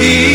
be